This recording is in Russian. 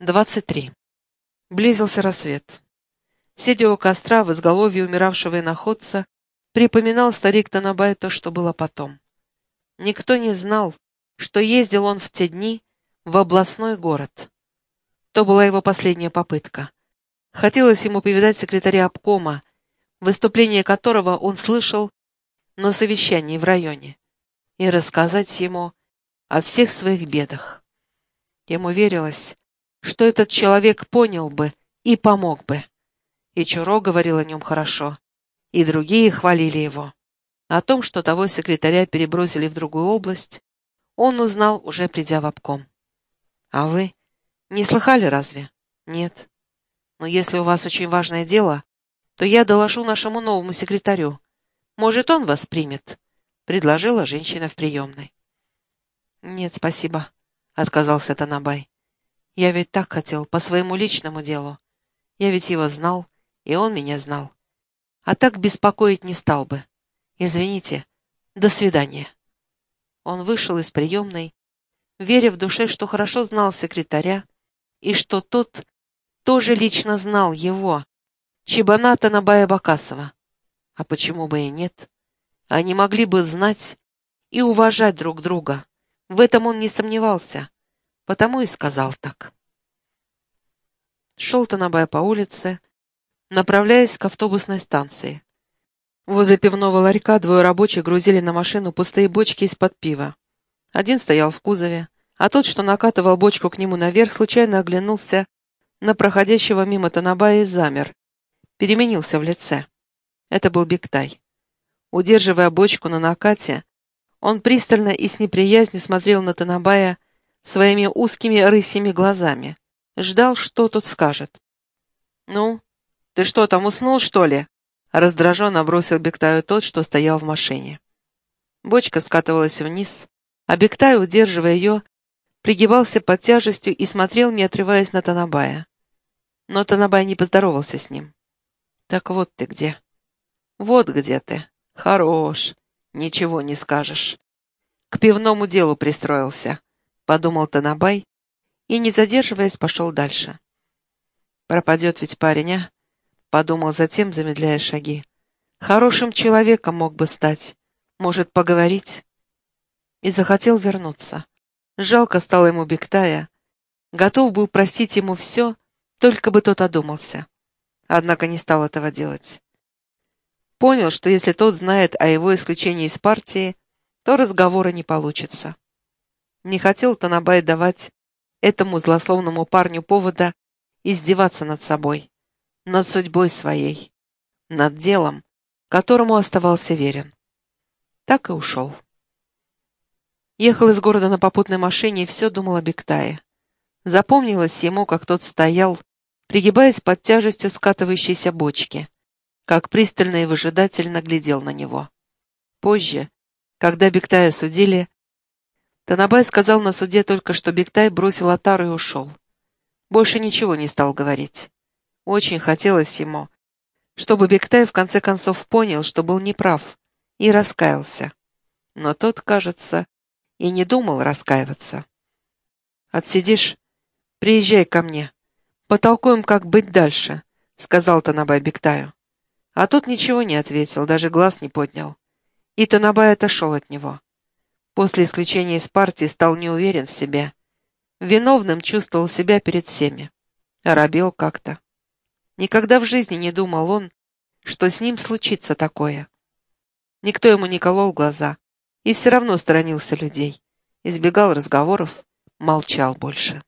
23. Близился рассвет. Сидя у костра в изголовье умиравшего иноходца, припоминал старик Танабай то, что было потом. Никто не знал, что ездил он в те дни в областной город. То была его последняя попытка. Хотелось ему повидать секретаря обкома, выступление которого он слышал на совещании в районе, и рассказать ему о всех своих бедах. Ему верилось, что этот человек понял бы и помог бы. И Чуро говорил о нем хорошо, и другие хвалили его. О том, что того секретаря перебросили в другую область, он узнал, уже придя в обком. «А вы не слыхали разве?» «Нет. Но если у вас очень важное дело, то я доложу нашему новому секретарю. Может, он вас примет?» — предложила женщина в приемной. «Нет, спасибо», — отказался Танабай. Я ведь так хотел, по своему личному делу. Я ведь его знал, и он меня знал. А так беспокоить не стал бы. Извините. До свидания. Он вышел из приемной, веря в душе, что хорошо знал секретаря, и что тот тоже лично знал его, Чебаната Набая Бакасова. А почему бы и нет? Они могли бы знать и уважать друг друга. В этом он не сомневался потому и сказал так. Шел Танабай по улице, направляясь к автобусной станции. Возле пивного ларька двое рабочих грузили на машину пустые бочки из-под пива. Один стоял в кузове, а тот, что накатывал бочку к нему наверх, случайно оглянулся на проходящего мимо Танабая и замер, переменился в лице. Это был Бектай. Удерживая бочку на накате, он пристально и с неприязнью смотрел на Танабая, своими узкими рысими глазами. Ждал, что тот скажет. «Ну, ты что, там уснул, что ли?» Раздраженно бросил Бектаю тот, что стоял в машине. Бочка скатывалась вниз, а Бектай, удерживая ее, пригибался под тяжестью и смотрел, не отрываясь на Танабая. Но Танабай не поздоровался с ним. «Так вот ты где». «Вот где ты. Хорош. Ничего не скажешь. К пивному делу пристроился подумал Танабай и, не задерживаясь, пошел дальше. «Пропадет ведь парень, а?» — подумал затем, замедляя шаги. «Хорошим человеком мог бы стать. Может, поговорить?» И захотел вернуться. Жалко стало ему Бектая. Готов был простить ему все, только бы тот одумался. Однако не стал этого делать. Понял, что если тот знает о его исключении из партии, то разговора не получится. Не хотел Танабай давать этому злословному парню повода издеваться над собой, над судьбой своей, над делом, которому оставался верен. Так и ушел. Ехал из города на попутной машине и все думал о Бектае. Запомнилось ему, как тот стоял, пригибаясь под тяжестью скатывающейся бочки, как пристально и выжидательно глядел на него. Позже, когда Бектая судили, Танабай сказал на суде только, что Бектай бросил Атару и ушел. Больше ничего не стал говорить. Очень хотелось ему, чтобы Бектай в конце концов понял, что был неправ, и раскаялся. Но тот, кажется, и не думал раскаиваться. «Отсидишь? Приезжай ко мне. Потолкуем, как быть дальше», — сказал Танабай Бектаю. А тот ничего не ответил, даже глаз не поднял. И Танабай отошел от него. После исключения из партии стал неуверен в себе. Виновным чувствовал себя перед всеми. Оробел как-то. Никогда в жизни не думал он, что с ним случится такое. Никто ему не колол глаза и все равно сторонился людей, избегал разговоров, молчал больше.